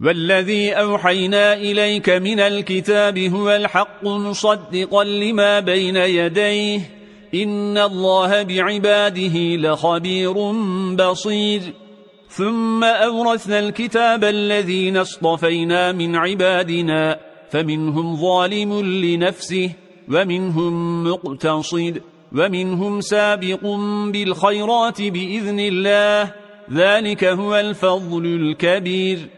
والذي أوحينا إليك من الكتاب هو الحق مصدقا لما بين يديه. إن الله بعباده لخبير بصير. ثم أورثنا الكتاب الذين اصطفينا من عبادنا فمنهم ظالم لنفسه ومنهم مقتصد ومنهم سابق بالخيرات بإذن الله. ذلك هو الفضل الكبير.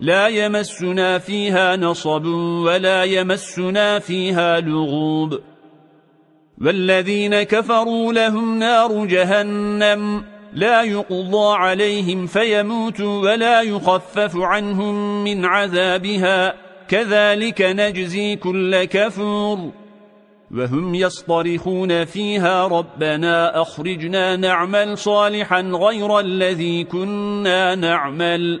لا يمسنا فيها نصب ولا يمسنا فيها لغوب. والذين كفروا لهم نار جهنم لا يقضى عليهم فيموتوا ولا يخفف عنهم من عذابها. كذلك نجزي كل كفور. وهم يصطرخون فيها ربنا أخرجنا نعمل صالحا غير الذي كنا نعمل.